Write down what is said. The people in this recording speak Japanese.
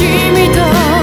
君と